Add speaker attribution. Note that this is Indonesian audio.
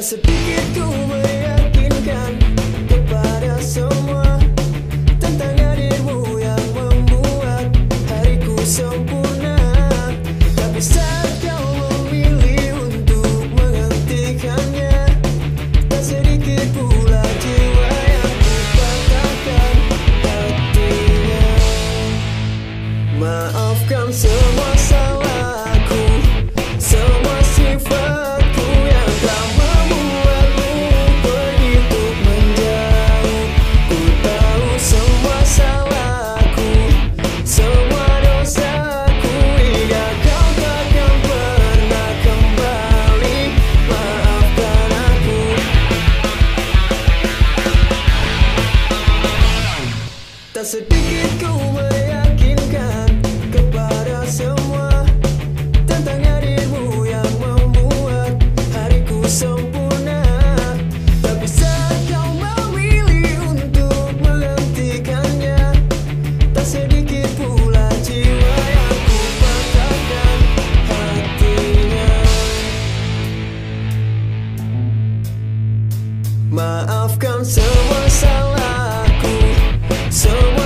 Speaker 1: Tak sedikit ku meyakinkan Tak sedikit ku meyakinkan kepada semua Tentang hadirmu yang membuat hariku sempurna. Tapi saat kau memilih untuk menghentikannya. Tak sedikit pula jiwa yang ku patahkan hatinya. Maafkan semua So